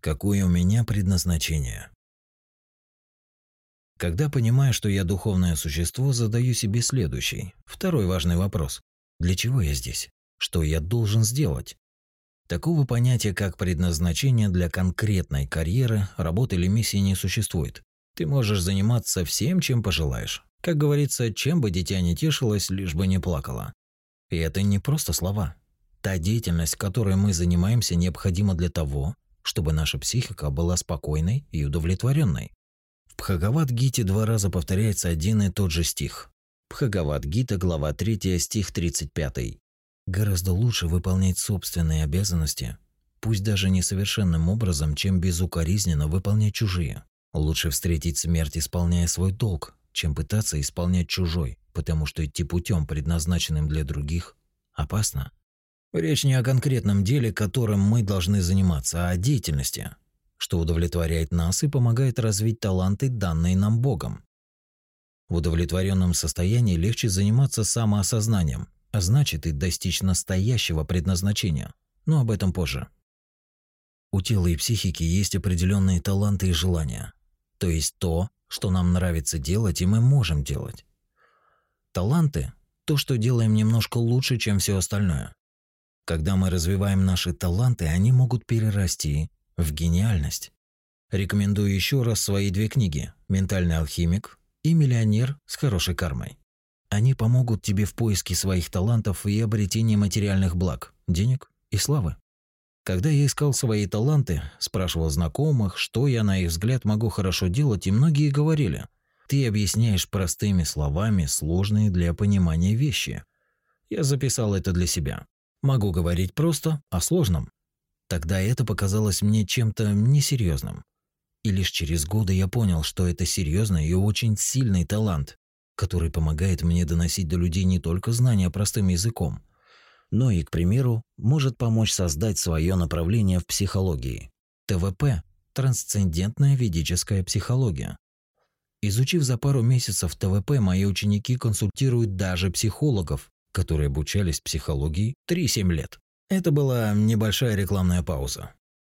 Какое у меня предназначение? Когда понимаю, что я духовное существо, задаю себе следующий, второй важный вопрос. Для чего я здесь? Что я должен сделать? Такого понятия, как предназначение для конкретной карьеры, работы или миссии не существует. Ты можешь заниматься всем, чем пожелаешь. Как говорится, чем бы дитя не тешилось, лишь бы не плакало. И это не просто слова. Та деятельность, которой мы занимаемся, необходима для того, чтобы наша психика была спокойной и удовлетворенной. В Бхагават-гите два раза повторяется один и тот же стих. Бхагават-гита, глава 3, стих 35. Гораздо лучше выполнять собственные обязанности, пусть даже несовершенным образом, чем безукоризненно выполнять чужие. Лучше встретить смерть, исполняя свой долг, чем пытаться исполнять чужой, потому что идти путем, предназначенным для других, опасно. Речь не о конкретном деле, которым мы должны заниматься, а о деятельности, что удовлетворяет нас и помогает развить таланты, данные нам Богом. В удовлетворенном состоянии легче заниматься самоосознанием, а значит и достичь настоящего предназначения. Но об этом позже. У тела и психики есть определенные таланты и желания. То есть то, что нам нравится делать и мы можем делать. Таланты – то, что делаем немножко лучше, чем все остальное. Когда мы развиваем наши таланты, они могут перерасти в гениальность. Рекомендую еще раз свои две книги «Ментальный алхимик» и «Миллионер с хорошей кармой». Они помогут тебе в поиске своих талантов и обретении материальных благ, денег и славы. Когда я искал свои таланты, спрашивал знакомых, что я на их взгляд могу хорошо делать, и многие говорили: "Ты объясняешь простыми словами сложные для понимания вещи". Я записал это для себя. Могу говорить просто о сложном. Тогда это показалось мне чем-то несерьезным. И лишь через годы я понял, что это серьезный и очень сильный талант, который помогает мне доносить до людей не только знания простым языком, но и, к примеру, может помочь создать свое направление в психологии. ТВП – трансцендентная ведическая психология. Изучив за пару месяцев ТВП, мои ученики консультируют даже психологов, которые обучались психологии 3-7 лет. Это была небольшая рекламная пауза.